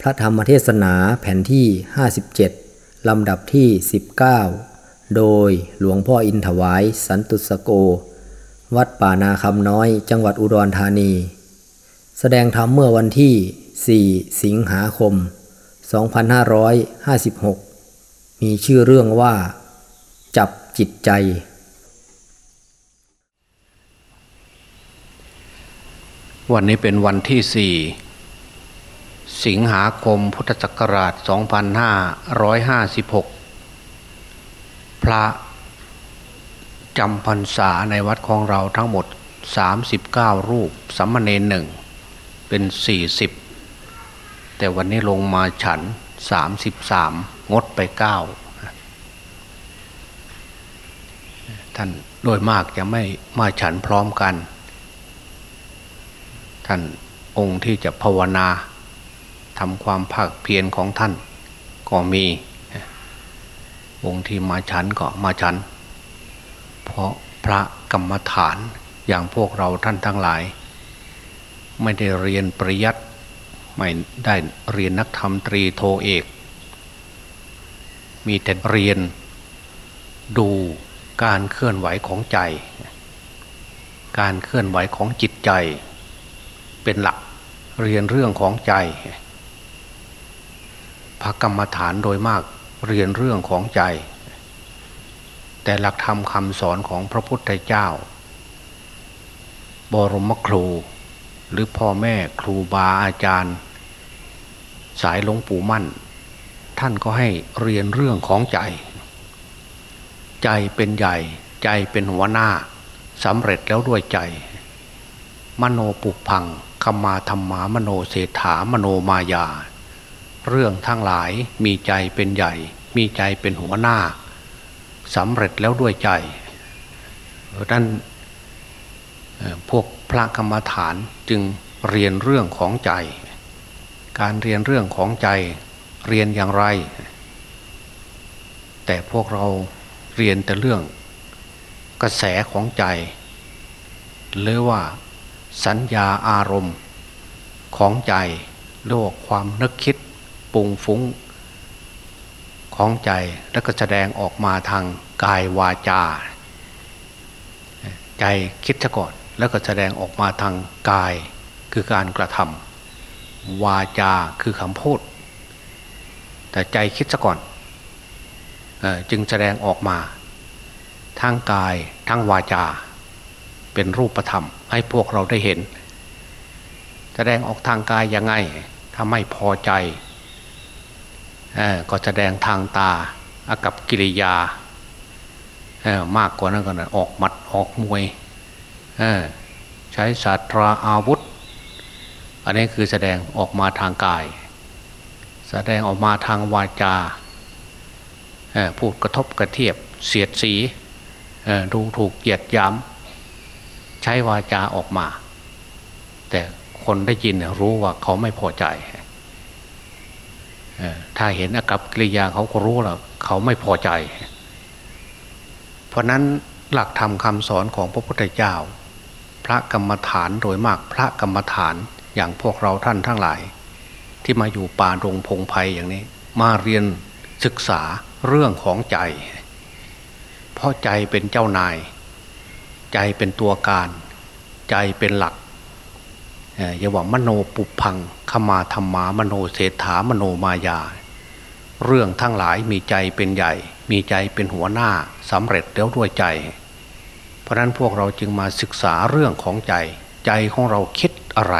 พระธรรมเทศนาแผ่นที่ 57 ลำดับที่ 19 โดยหลวงพ่ออินถวาย สันตุสโก วัดป่านาคำน้อยจังหวัดอุดรธานี แสดงธรรมเมื่อวันที่ 4 สิงหาคม 2556 มีชื่อเรื่องว่า จับจิตใจ วันนี้เป็นวันที่สี่ สิงหาคมพุทธศักราช 2556 พระจำพรรษาในวัดของเราทั้งหมด 39 รูปสัมมเนนหนึ่งเป็น 40 แต่วันนี้ลงมาฉัน 33 งดไป 9 ท่านโดยมากจะไม่มาฉันพร้อมกัน ท่านองค์ที่จะภาวนา ทำความภาคเพียรของท่านก็มีองค์ที่มาฉันก็มาฉัน เพราะพระกรรมฐานอย่างพวกเราท่านทั้งหลาย ไม่ได้เรียนปริยัติไม่ได้เรียนนักธรรมตรีโทเอก มีแต่เรียนดูการเคลื่อนไหวของใจ การเคลื่อนไหวของจิตใจ เป็นหลักเรียนเรื่องของใจ พระกรรมฐานโดยมากเรียนเรื่องของใจ แต่หลักธรรมคำสอนของพระพุทธเจ้า บรมครู หรือพ่อแม่ครูบาอาจารย์ สายหลวงปู่มั่น ท่านก็ให้เรียนเรื่องของใจ ใจเป็นใหญ่ ใจเป็นหัวหน้าสำเร็จแล้วด้วยใจ มโนปุพังคมาธรรมามโนเศรษฐามโนมายา เรื่องทั้งหลายมีใจเป็นใหญ่ มีใจเป็นหัวหน้าสำเร็จแล้วด้วยใจดังนั้นพวกพระกรรมฐานจึงเรียนเรื่องของใจ การเรียนเรื่องของใจเรียนอย่างไร แต่พวกเราเรียนแต่เรื่องกระแสของใจ หรือว่าสัญญาอารมณ์ของใจโลกความนึกคิด ปุงฟุ้งของใจแล้วก็แสดงออกมาทางกายวาจา ใจคิดซะก่อน แล้วก็แสดงออกมาทางกายคือการกระทำวาจาคือคำพูด แต่ใจคิดซะก่อนจึงแสดงออกมาทางกายทั้งวาจา เป็นรูปธรรม ให้พวกเราได้เห็น แสดงออกทางกายยังไงถ้าไม่พอใจ ก็แสดงทางตาอากับกิริยามากกว่านั้นก็นะออกมัดออกมวยใช้ศาสตราอาวุธ อันนี้คือแสดงออกมาทางกาย แสดงออกมาทางวาจาพูดกระทบกระเทียบเสียดสีดูถูกเหยียดย้ำใช้วาจาออกมา แต่คนได้ยินรู้ว่าเขาไม่พอใจ ถ้าเห็นอากับกิริยาเขาก็รู้แล้วเขาไม่พอใจ เพราะนั้นหลักธรรมคำสอนของพระพุทธเจ้า พระกรรมฐานโดยมากพระกรรมฐานอย่างพวกเราท่านทั้งหลาย ที่มาอยู่ป่าดงพงไพ่อย่างนี้ มาเรียนศึกษาเรื่องของใจ เพราะใจเป็นเจ้านาย ใจเป็นตัวการ ใจเป็นหลัก อย่าว่ามโนปุพังขมาธรรมามโนเศรษฐามโนมายา เรื่องทั้งหลายมีใจเป็นใหญ่ มีใจเป็นหัวหน้าสำเร็จแล้วด้วยใจ เพราะนั้นพวกเราจึงมาศึกษาเรื่องของใจ ใจของเราคิดอะไร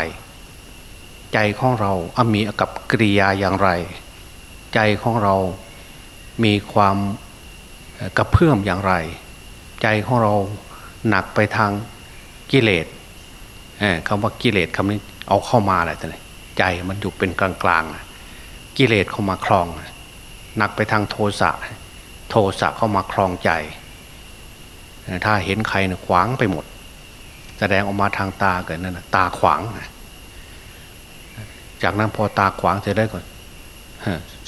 ใจของเราอมีกับกิริยาอย่างไร ใจของเรามีความกระเพื่อมอย่างไร ใจของเราหนักไปทางกิเลส คำว่ากิเลสคำนี้เอาเข้ามาอะไรต่างใจมันอยู่เป็นกลางๆกิเลสเข้ามาคลองหนักไปทางโทสะโทสะเข้ามาคลองใจ ถ้าเห็นใครเนี่ยขวางไปหมด แสดงออกมาทางตาเกิดนั่นตาขวางจากนั้นพอตาขวางเสร็จได้ก่อน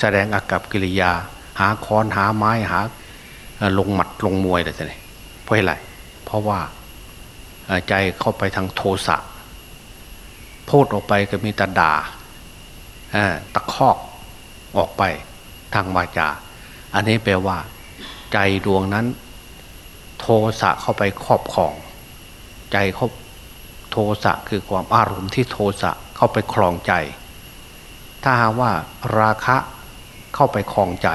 แสดงอากับกิริยา หาค้อนหาไม้หา ลงหมัดลงมวยอะไรต่างเพราะอะไรเพราะว่า ใจเข้าไปทางโทสะพูดออกไปก็มีแต่ด่าตะคอกออกไปทางวาจา อันนี้แปลว่า ใจดวงนั้น โทสะเข้าไปครอบครอง ใจเขาโทสะคือความอารมณ์ที่โทสะเข้าไปครองใจ ถ้าหากว่าราคะเข้าไปครองใจ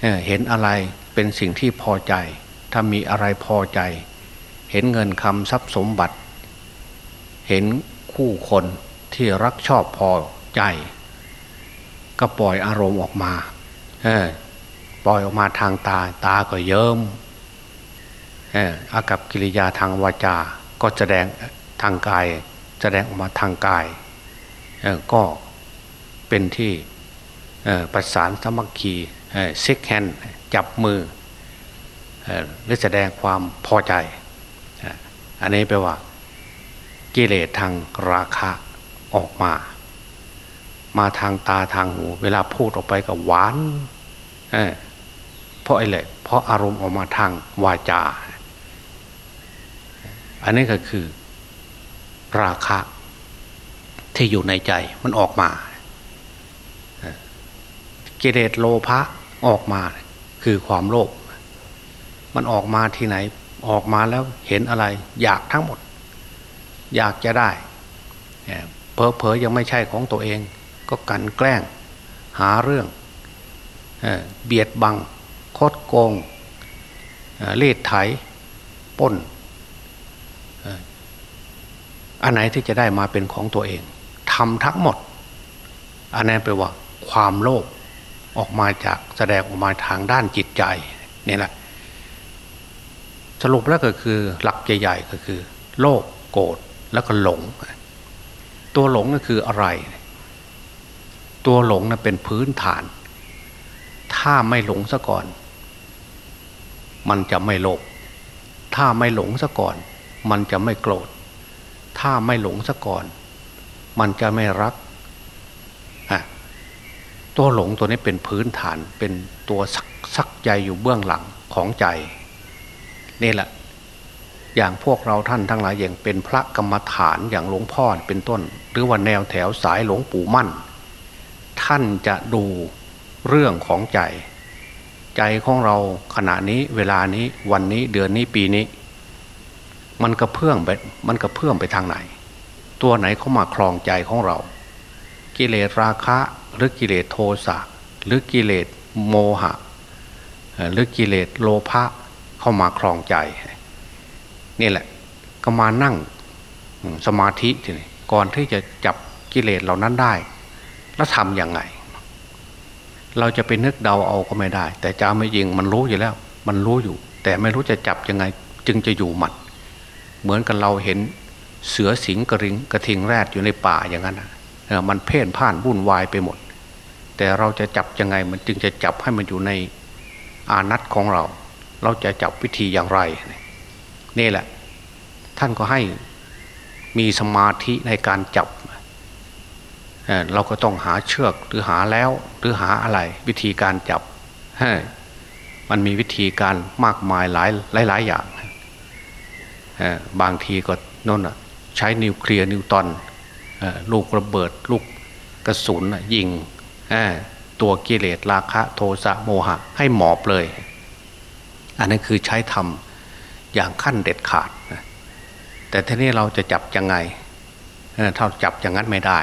เเห็นอะไรเป็นสิ่งที่พอใจ ถ้ามีอะไรพอใจ เห็นเงินคำทรัพย์สมบัติ เห็นคู่คนที่รักชอบพอใจ ก็ปล่อยอารมณ์ออกมาปล่อยออกมาทางตาตาก็เยิ้มอากับกิริยาทางวาจา ก็แสดงทางกาย แสดงออกมาทางกายก็เป็นที่ประสานสมัคคี shake hand จับมือหรือแสดงความพอใจ อันนี้แปลว่า กิเลสทางราคะออกมา มาทางตาทางหู เวลาพูดออกไปก็หวานเพราะอะไรเพราะอารมณ์ออกมาทางวาจา อันนี้ก็คือ ราคะ ที่อยู่ในใจมันออกมากิเลสโลภะออกมา คือความโลภมันออกมาที่ไหน ออกมาแล้วเห็นอะไร อยากทั้งหมด อยากจะได้เพอเพอยังไม่ใช่ของตัวเอง ก็กันแกล้ง หาเรื่องเบียดบัง คดโกงเลดไถป้นอันไหนที่จะได้มาเป็นของตัวเองทำทั้งหมด อันนั้นแปลว่า ความโลภออกมาจากแสดงออกมาทางด้านจิตใจนี่แหละ สรุปแล้วก็คือหลักใหญ่ ๆ ก็คือ โลภโกรธแล้วก็หลง ตัวหลงก็คืออะไร ตัวหลงนะเป็นพื้นฐาน ถ้าไม่หลงซะก่อน มันจะไม่โลภถ้าไม่หลงซะก่อน มันจะไม่โกรธ ถ้าไม่หลงซะก่อน มันจะไม่รักตัวหลงตัวนี้เป็นพื้นฐานเป็นตัวสักสักใจอยู่เบื้องหลังของใจ นี่แหละ อย่างพวกเราท่านทั้งหลายอย่างเป็นพระกรรมฐานอย่างหลวงพ่อเป็นต้น หรือว่าแนวแถวสายหลวงปู่มั่น ท่านจะดูเรื่องของใจ ใจของเราขณะนี้เวลานี้วันนี้เดือนนี้ปีนี้ มันกระเพื่อมไปมันกระเพื่อมไปทางไหน ตัวไหนเข้ามาคลองใจของเรา กิเลสราคะหรือกิเลสโทสะหรือกิเลสโมหะหรือกิเลสโลภะ เข้ามาครองใจ นี่แหละ ก็มานั่งสมาธิทีนี้ก่อนที่จะจับกิเลสเหล่านั้นได้ แล้วทำยังไง เราจะไปนึกเดาเอาก็ไม่ได้ แต่จะไม่ยิงมันรู้อยู่แล้ว มันรู้อยู่ แต่ไม่รู้จะจับยังไง จึงจะอยู่หมัด เหมือนกับเราเห็นเสือสิงกระริงกระทิงแรดอยู่ในป่าอย่างนั้นมันเพ่นพ่านวุ่นวายไปหมด แต่เราจะจับยังไงมันจึงจะจับให้มันอยู่ในอานัตของเรา เราจะจับวิธีอย่างไรนี่แหละ ท่านก็ให้มีสมาธิในการจับเราก็ต้องหาเชือกหรือหาแล้วหรือหาอะไร วิธีการจับมันมีวิธีการมากมายหลายหลายหลายอย่างบางทีก็น่นใช้นิวเคลียร์นิวตอนลูกระเบิดลูกกระสุนยิงตัวกิเลสราคะ โทสะโมหะ ให้หมอบเลย อันนั้นคือใช้ทำอย่างขั้นเด็ดขาดแต่ทีนี้เราจะจับยังไงถ้าจับอย่างนั้นไม่ได้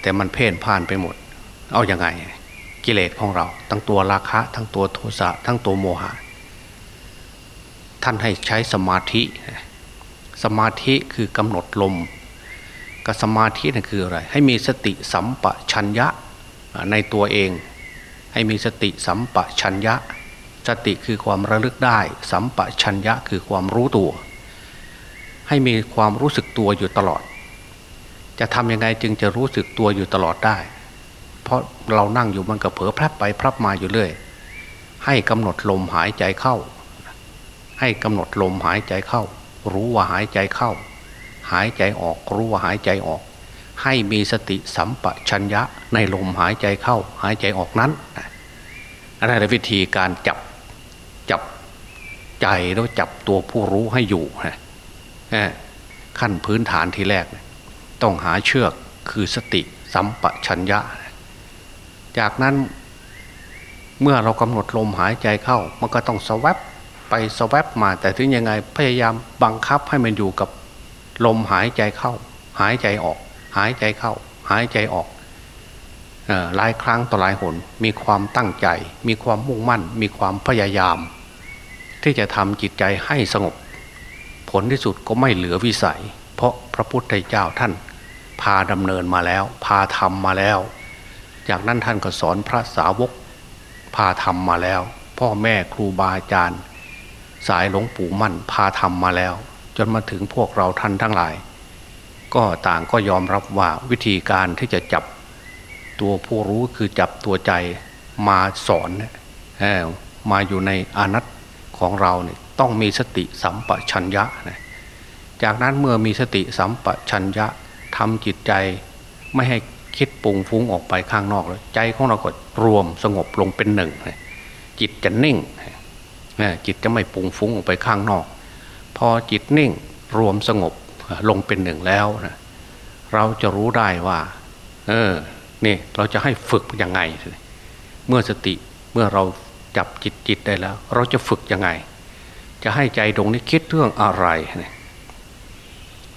แต่มันเพ่นพ่านไปหมด เอาอยัางไง กิเลสของเรา ทั้งตัวราคะ ทั้งตัวโทสะทั้งตัวโมหะ ท่านให้ใช้สมาธิ สมาธิคือกำหนดลมกับสมาธินั่นคืออะไร ให้มีสติสัมปชัญญะในตัวเอง ให้มีสติสัมปชัญญะ สติคือความระลึกได้ สัมปชัญญะคือความรู้ตัว ให้มีความรู้สึกตัวอยู่ตลอด จะทำยังไงจึงจะรู้สึกตัวอยู่ตลอดได้ เพราะเรานั่งอยู่มันก็เผลอพลับไปพลับมาอยู่เรื่อย ให้กำหนดลมหายใจเข้า ให้กำหนดลมหายใจเข้า รู้ว่าหายใจเข้า หายใจออกรู้ว่าหายใจออก ให้มีสติสัมปชัญญะในลมหายใจเข้า หายใจออกนั้นอันนั้นวิธีการจับ จับใจแล้วจับตัวผู้รู้ให้อยู่ฮะขั้นพื้นฐานที่แรก ต้องหาเชือกคือสติสัมปชัญญะ จากนั้นเมื่อเรากำหนดลมหายใจเข้า มันก็ต้องสวับไปสวับมาแต่ถึงยังไงพยายามบังคับให้มันอยู่กับลมหายใจเข้า หายใจออก หายใจเข้า หายใจออกหลายครั้งต่อหลายหน มีความตั้งใจ มีความมุ่งมั่น มีความพยายาม ที่จะทำจิตใจให้สงบ ผลที่สุดก็ไม่เหลือวิสัย เพราะพระพุทธเจ้าท่าน พาดำเนินมาแล้ว พาทำมาแล้ว จากนั้นท่านก็สอนพระสาวก พาทำมาแล้ว พ่อแม่ครูบาอาจารย์ สายหลวงปู่มั่นพาทำมาแล้ว จนมาถึงพวกเราท่านทั้งหลาย ก็ต่างก็ยอมรับว่าวิธีการที่จะจับตัวผู้รู้คือจับตัวใจมาสอนมาอยู่ในอนัต ของเราเนี่ยต้องมีสติสัมปชัญญะนะจากนั้นเมื่อมีสติสัมปชัญญะทำจิตใจไม่ให้คิดปุงฟุ้งออกไปข้างนอกแล้วใจของเราก็รวมสงบลงเป็นหนึ่งจิตจะนิ่งจิตจะไม่ปุงฟุ้งออกไปข้างนอก พอจิตนิ่งรวมสงบลงเป็นหนึ่งแล้วนะเราจะรู้ได้ว่า เออนี่เราจะให้ฝึกยังไง เมื่อสติเมื่อเรา จับจิตจิตได้แล้ว เราจะฝึกยังไง จะให้ใจตรงนี้คิดเรื่องอะไร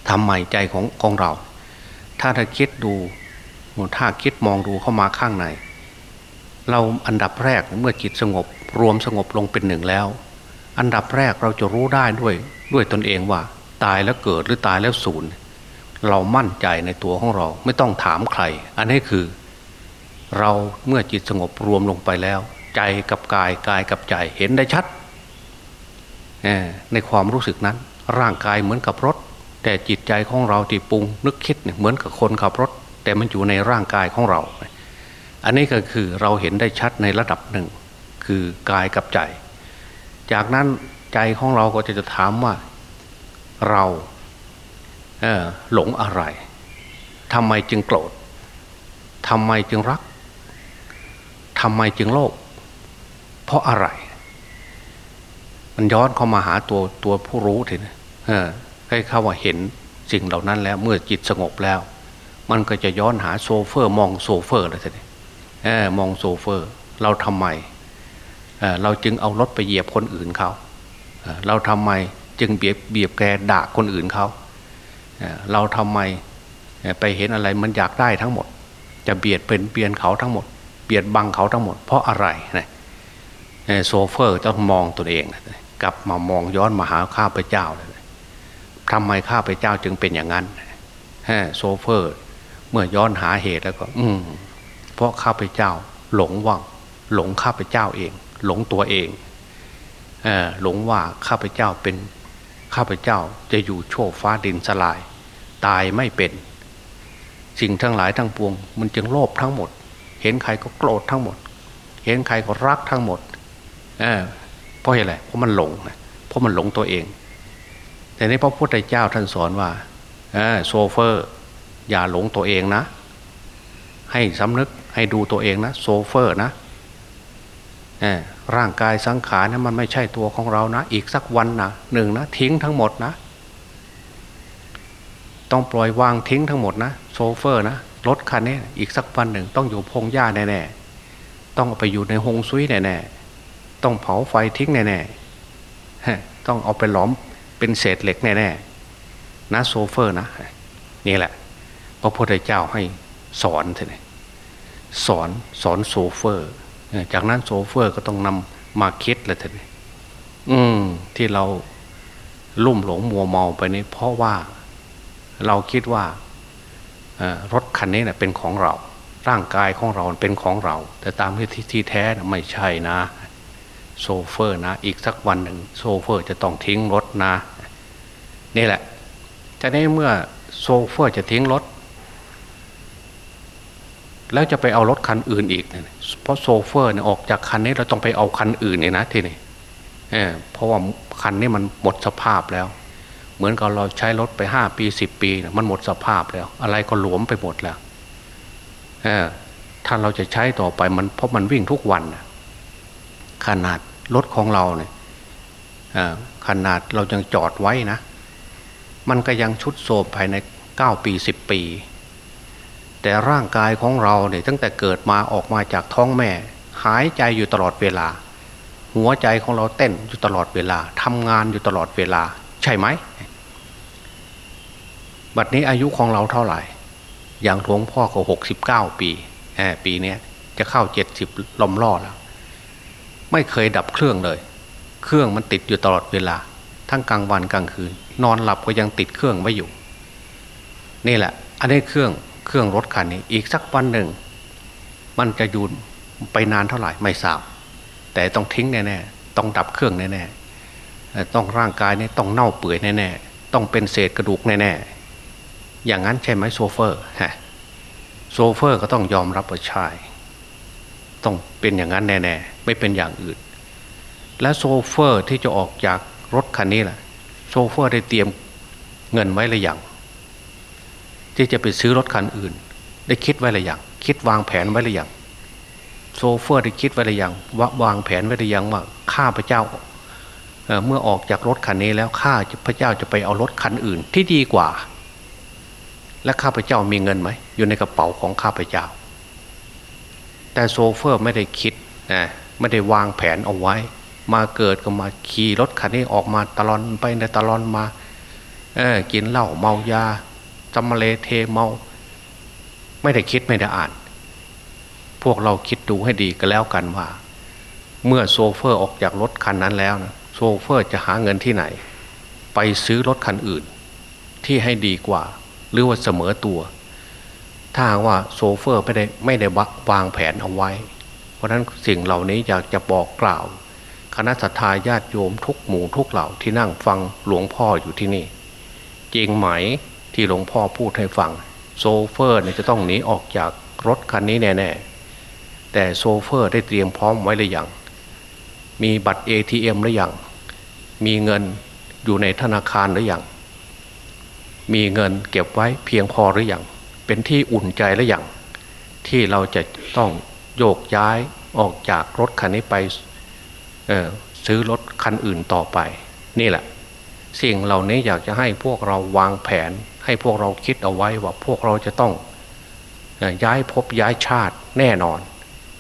ทำไมใจของของเรา ถ้าถ้าคิดดูถ้าคิดมองดูเข้ามาข้างใน เราอันดับแรกเมื่อจิตสงบ รวมสงบลงเป็นหนึ่งแล้ว อันดับแรกเราจะรู้ได้ด้วยด้วยตนเองว่า ตายแล้วเกิดหรือตายแล้วสูญเรามั่นใจในตัวของเราไม่ต้องถามใคร อันนี้คือ เราเมื่อจิตสงบรวมลงไปแล้ว ใจกับกายกายกับใจเห็นได้ชัดในความรู้สึกนั้น ร่างกายเหมือนกับรถ แต่จิตใจของเราที่ปรุงนึกคิดเหมือนกับคนขับรถ แต่มันอยู่ในร่างกายของเรา อันนี้ก็คือเราเห็นได้ชัดในระดับหนึ่ง คือกายกับใจ จากนั้นใจของเราก็จะจะถามว่าเราหลงอะไรทำไมจึงโกรธทำไมจึงรักทำไมจึงโลภ เพราะอะไร มันย้อนเข้ามาหาตัวตัวผู้รู้ทีนะให้เข้าว่าเห็นสิ่งเหล่านั้นแล้ว เมื่อจิตสงบแล้ว มันก็จะย้อนหาโชเฟอร์ มองโชเฟอร์เลยทีนี้มองโชเฟอร์ เราทำไมเราจึงเอารถไปเหยียบคนอื่นเขาเราทำไมจึงเบียดเบียนแกด่าคนอื่นเขาเราทำไมไปเห็นอะไรมันอยากได้ทั้งหมด จะเบียดเป็นเบียนเขาทั้งหมด เบียดบังเขาทั้งหมด เพราะอะไรนะ โซเฟอร์ต้องมองตัวเอง กลับมามองย้อนมาหาข้าพเจ้าทำไมข้าพเจ้าจึงเป็นอย่างนั้นโซเฟอร์ เมื่อย้อนหาเหตุแล้วก็ อืมเพราะข้าพเจ้า หลงว่างหลงข้าพเจ้าเอง หลงตัวเองเอหลงว่าข้าพเจ้าเป็นข้าพเจ้าจะอยู่โชคฟ้าดินสลาย ตายไม่เป็น สิ่งทั้งหลายทั้งปวง มันจึงโลภทั้งหมด เห็นใครก็โกรธทั้งหมด เห็นใครก็รักทั้งหมด เออเพราะอะไรเพราะมันหลงนะเพราะมันหลงตัวเอง แต่ในพระพุทธเจ้าท่านสอนว่าเออโซเฟอร์ อย่าหลงตัวเองนะ ให้สำนึกให้ดูตัวเองนะโซเฟอร์นะร่างกายสังขารนะมันไม่ใช่ตัวของเรานะ อีกสักวันนะหนึ่งนะทิ้งทั้งหมดนะ ต้องปล่อยวางทิ้งทั้งหมดนะโชเฟอร์นะรถคันนี้อีกสักวันหนึ่งต้องอยู่พงหญ้าแน่ๆต้องไปอยู่ในฮวงซุ้ยแน่ๆ ต้องเผาไฟทิ้งแน่ๆต้องเอาไปหลอมเป็นเศษเหล็กแน่ๆนะโชเฟอร์นะ นี่แหละ พระพุทธเจ้าให้สอนเลยสอนสอนโชเฟอร์ จากนั้นโชเฟอร์ก็ต้องนำมาคิดเลยทีนี้อืมที่เราลุ่มหลงมัวเมาไปนี่เพราะว่าเราคิดว่ารถคันนี้เนะเป็นของเรา ร่างกายของเราเป็นของเรา แต่ตามที่ที่แท้นะไม่ใช่นะ โซเฟอร์นะ อีกสักวันหนึ่งโซเฟอร์จะต้องทิ้งรถนะ นี่แหละจะได้เมื่อโซเฟอร์จะทิ้งรถ แล้วจะไปเอารถคันอื่นอีกเพราะโซเฟอร์เนี่ยออกจากคันนี้เราต้องไปเอาคันอื่นเนี่ยนะทีนี้เเพราะว่าคันนี้มันหมดสภาพแล้ว เหมือนกับเราใช้รถไปห้าปีสิบปีมันหมดสภาพแล้ว อะไรก็หลวมไปหมดแล้วถ้าเราจะใช้ต่อไปมันเพราะมันวิ่งทุกวัน ขนาดรถของเราเนี่ยขนาดเรายังจอดไว้นะ มันก็ยังชุดโทมภายในเก้าปีสิบปี แต่ร่างกายของเราเนี่ยตั้งแต่เกิดมาออกมาจากท้องแม่ หายใจอยู่ตลอดเวลา หัวใจของเราเต้นอยู่ตลอดเวลาทำงานอยู่ตลอดเวลา ใช่ไหมบัดนี้อายุของเราเท่าไหร่ อย่างหลวงพ่อก็หกสิบเก้าปี ปีนี้จะเข้าเจ็ดสิบลมล่อแล้ว ไม่เคยดับเครื่องเลย เครื่องมันติดอยู่ตลอดเวลา ทั้งกลางวันกลางคืน นอนหลับก็ยังติดเครื่องไว้อยู่ นี่แหละ อันนี้เครื่องเครื่องรถคันนี้ อีกสักวันหนึ่ง มันจะอยู่ไปนานเท่าไหร่ไม่ทราบ แต่ต้องทิ้งแน่ๆต้องดับเครื่องแน่ๆต้องร่างกายนี้ต้องเน่าเปื่อยแน่ๆต้องเป็นเศษกระดูกแน่ๆอย่างนั้นใช่ไหมโซเฟอร์ฮะโซเฟอร์ก็ต้องยอมรับว่าใช่ ต้องเป็นอย่างนั้นแน่ๆไม่เป็นอย่างอื่น และโซเฟอร์ที่จะออกจากรถคันนี้แหละโซเฟอร์ได้เตรียมเงินไว้หรือยังที่จะไปซื้อรถคันอื่น ได้คิดไว้หรือยังคิดวางแผนไว้หรือยังโซเฟอร์ได้คิดไว้หรือยังว่าวางแผนไว้หรือยังว่าข้าพเจ้าเมื่อออกจากรถคันนี้แล้วข้าพระเจ้าจะไปเอารถคันอื่นที่ดีกว่า และข้าพเจ้ามีเงินไหมอยู่ในกระเป๋าของข้าพเจ้า แต่โซเฟอร์ไม่ได้คิดนะไม่ได้วางแผนเอาไว้ มาเกิดก็มาขี่รถคันนี้ออกมาตลอนไปในตลอนมาเออกินเหล้าเมายาสำมะเลเทเมา ไม่ได้คิดไม่ได้อ่าน พวกเราคิดดูให้ดีก็แล้วกันว่า เมื่อโซเฟอร์ออกจากรถคันนั้นแล้วนะโซเฟอร์จะหาเงินที่ไหน ไปซื้อรถคันอื่น ที่ให้ดีกว่า หรือว่าเสมอตัว ถ้าว่าโซเฟอร์ไม่ได้ไม่ได้วางแผนเอาไว้ เพราะนั้นสิ่งเหล่านี้อยากจะบอกกล่าว คณะศรัทธาญาติโยมทุกหมู่ทุกเหล่าที่นั่งฟังหลวงพ่ออยู่ที่นี่ จริงไหมที่หลวงพ่อพูดให้ฟัง โซเฟอร์เนี่ยจะต้องหนีออกจากรถคันนี้แน่ๆแต่โซเฟอร์ได้เตรียมพร้อมไว้หรือยังมีบัตร ATM หรือยังมีเงินอยู่ในธนาคารหรือยังมีเงินเก็บไว้เพียงพอหรือยัง เป็นที่อุ่นใจหรือยังที่เราจะต้องโยกย้ายออกจากรถคันนี้ไปซื้อรถคันอื่นต่อไป นี่แหละ สิ่งเหล่านี้อยากจะให้พวกเราวางแผน ให้พวกเราคิดเอาไว้ว่าพวกเราจะต้องย้ายภพย้ายชาติแน่นอน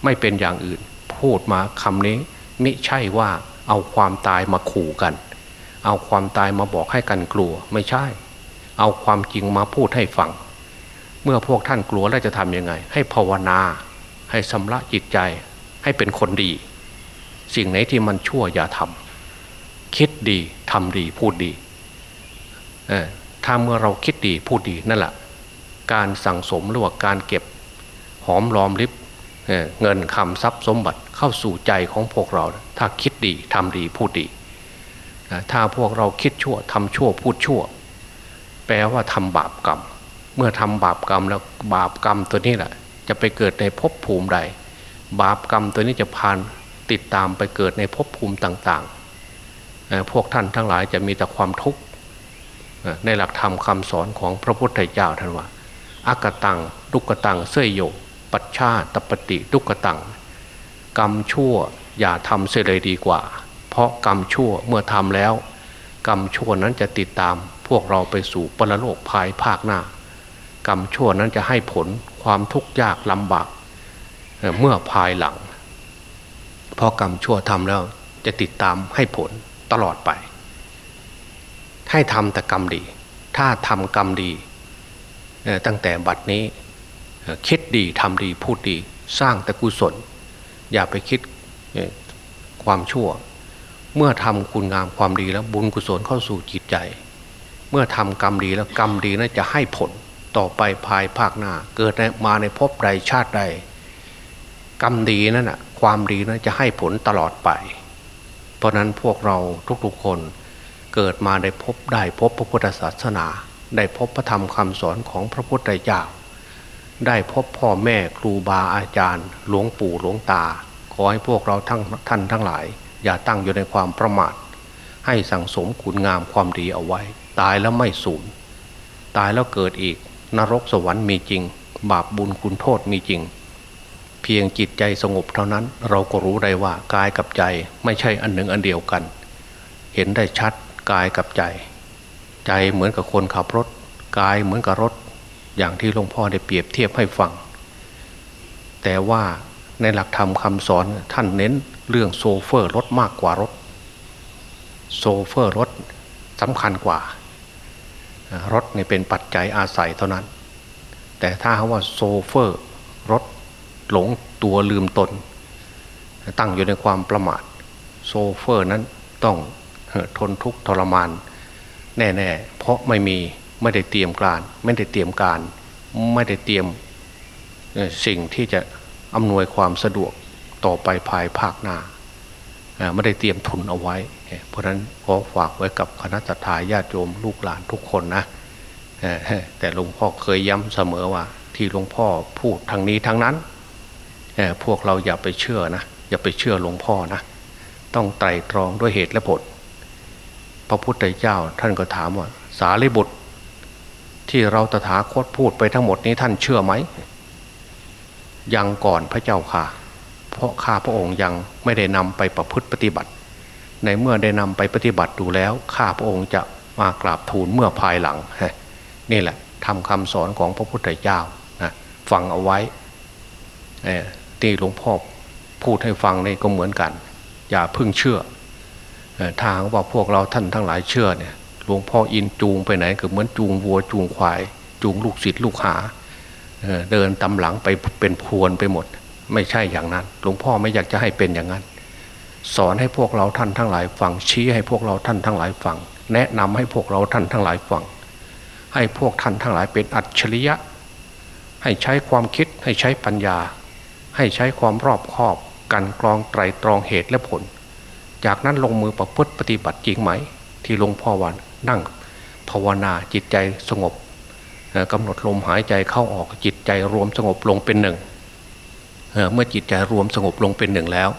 ไม่เป็นอย่างอื่น พูดมาคำนี้ไม่ใช่ว่าเอาความตายมาขู่กัน เอาความตายมาบอกให้กันกลัวไม่ใช่ เอาความจริงมาพูดให้ฟัง เมื่อพวกท่านกลัวแล้วจะทำยังไง ให้ภาวนา ให้สำระจิตใจ ให้เป็นคนดี สิ่งไหนที่มันชั่วอย่าทำคิดดีทำดีพูดดีถ้าเมื่อเราคิดดีพูดดีนั่นแหละการสั่งสมหรือว่าการเก็บหอมรอมริบเงินคำทรัพย์สมบัติเข้าสู่ใจของพวกเรา ถ้าคิดดีทำดีพูดดี ถ้าพวกเราคิดชั่วทำชั่วพูดชั่ว แปลว่าทำบาปกรรม เมื่อทำบาปกรรมแล้วบาปกรรมตัวนี้แหละจะไปเกิดในภพภูมิใด บาปกรรมตัวนี้จะพานติดตามไปเกิดในภพภูมิต่างๆ พวกท่านทั้งหลายจะมีแต่ความทุกข์ในหลักธรรมคาสอนของพระพุทธเจ้าท่านว่าอากตังลุกตังเสยโย ปัชชาตปฏิลุกตัง กรรมชั่วอย่าทำเสียเลยดีกว่า เพราะกรรมชั่วเมื่อทำแล้ว กรรมชั่วนั้นจะติดตามพวกเราไปสู่ปรโลกภายภาคหน้า กรรมชั่วนั้นจะให้ผลความทุกข์ยากลำบากเมื่อภายหลังเพราะกรรมชั่วทำแล้วจะติดตามให้ผลตลอดไป ให้ทำแต่กรรมดี ถ้าทำกรรมดี ตั้งแต่บัดนี้คิดดีทำดีพูดดีสร้างแต่กุศล อย่าไปคิดความชั่ว เมื่อทำคุณงามความดีแล้วบุญกุศลเข้าสู่จิตใจ เมื่อทำกรรมดีแล้วกรรมดีนั้นจะให้ผล ต่อไปภายภาคหน้า เกิดมาในภพใดชาติใด กรรมดีนั่นนะความดีนั้นจะให้ผลตลอดไป เพราะนั้นพวกเราทุกๆคนเกิดมาได้พบได้พบพระพุทธศาสนา ได้พบพระธรรมคำสอนของพระพุทธเจ้า ได้พบพ่อแม่ครูบาอาจารย์ หลวงปู่หลวงตา ขอให้พวกเราทั้งท่านทั้งหลาย อย่าตั้งอยู่ในความประมาท ให้สั่งสมคุณงามความดีเอาไว้ ตายแล้วไม่สูญตายแล้วเกิดอีก นรกสวรรค์มีจริง บาปบุญคุณโทษมีจริง เพียงจิตใจสงบเท่านั้น เราก็รู้ได้ว่ากายกับใจไม่ใช่อันหนึ่งอันเดียวกัน เห็นได้ชัดกายกับใจ ใจเหมือนกับคนขับรถ กายเหมือนกับรถ อย่างที่หลวงพ่อได้เปรียบเทียบให้ฟัง แต่ว่าในหลักธรรมคำสอนท่านเน้นเรื่องโซเฟอร์รถมากกว่ารถ โซเฟอร์รถสำคัญกว่า รถเนี่ยเป็นปัจจัยอาศัยเท่านั้น แต่ถ้าว่าโซเฟอร์ รถหลงตัวลืมตน ตั้งอยู่ในความประมาทโซเฟอร์นั้นต้องทนทุกข์ทรมาน แน่ๆ เพราะไม่มีไม่ได้เตรียมการ ไม่ได้เตรียมการ ไม่ได้เตรียมสิ่งที่จะอำนวยความสะดวกต่อไปภายภาคหน้า ไม่ได้เตรียมทุนเอาไว้ เพราะฉะนั้นขอฝากไว้กับคณะทาญาติโยมลูกหลานทุกคนนะแต่หลวงพ่อเคยย้ำเสมอว่า ที่หลวงพ่อพูดทางนี้ทางนั้นพวกเราอย่าไปเชื่อนะ อย่าไปเชื่อหลวงพ่อนะ ต้องไตรตรองด้วยเหตุและผล พระพุทธเจ้าท่านก็ถามว่า สารีบุตร ที่เราตถาคตพูดไปทั้งหมดนี้ท่านเชื่อไหมยังก่อนพระเจ้าค่ะ ราะข้าพระองค์ยังไม่ได้นำไปประพฤติปฏิบัติ ในเมื่อได้นำไปปฏิบัติดูแล้วข้าพระองค์จะมากราบทูลเมื่อภายหลังนี่แหละทำคำสอนของพระพุทธเจ้านะฟังเอาไว้ที่หลวงพ่อพูดให้ฟังนี่ก็เหมือนกัน อย่าพึ่งเชื่อทางว่าพวกเราท่านทั้งหลายเชื่อเนี่ยหลวงพ่ออินจูงไปไหนก็เหมือนจูงวัวจูงควาย จูงลูกศิษย์ลูกหาเดินตำหลังไปเป็นพวนไปหมด ไม่ใช่อย่างนั้น หลวงพ่อไม่อยากจะให้เป็นอย่างนั้น สอนให้พวกเราท่านทั้งหลายฟังชี้ให้พวกเราท่านทั้งหลายฟัง แนะนำให้พวกเราท่านทั้งหลายฟัง ให้พวกท่านทั้งหลายเป็นอัจฉริยะ ให้ใช้ความคิดให้ใช้ปัญญา ให้ใช้ความรอบคอบ กันกรองไตรตรองเหตุและผล จากนั้นลงมือประพฤติปฏิบัติจริงไหม ที่หลวงพ่อวันนั่งภาวนาจิตใจสงบกำหนดลมหายใจเข้าออกจิตใจรวมสงบลงเป็นหนึ่ง เมื่อจิตใจรวมสงบลงเป็นหนึ่งแล้ว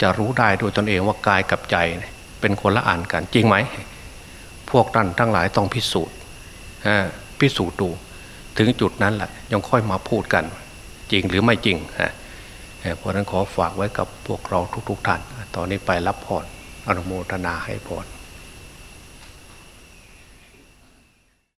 จะรู้ได้โดยตนเองว่ากายกับใจเป็นคนละอ่านกันจริงไหม พวกท่านทั้งหลายต้องพิสูจน์พิสูจน์ดูถึงจุดนั้นแหละยังค่อยมาพูดกัน จริงหรือไม่จริงเพราะนั้นขอฝากไว้กับพวกเราทุกๆท่าน ตอนนี้ไปรับพรอนุโมทนาให้พร